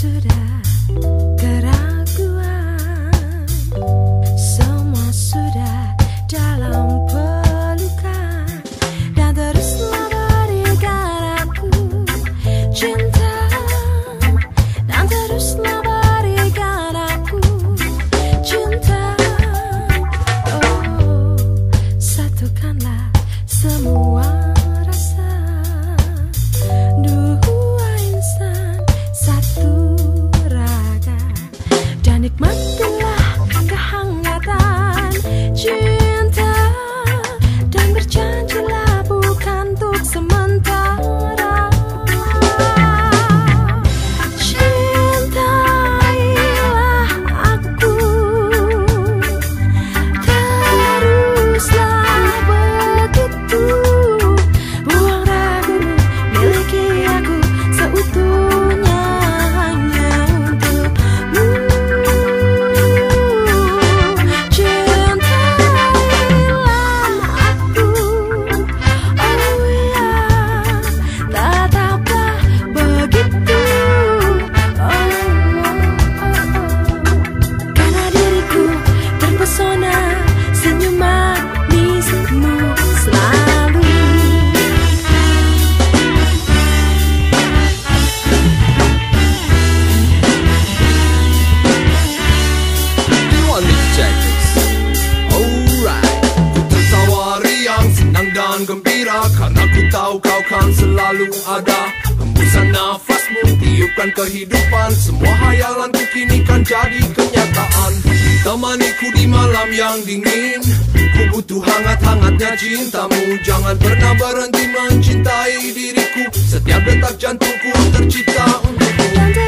should I? Selalu ada. Hembusan nafasmu tiupkan kehidupan. Semua hayalanku kini kan jadi kenyataan. Temaniku di malam yang dingin. Ku butuh hangat-hangatnya cintamu. Jangan pernah berhenti mencintai diriku. Setiap detak jantungku tercipta untukmu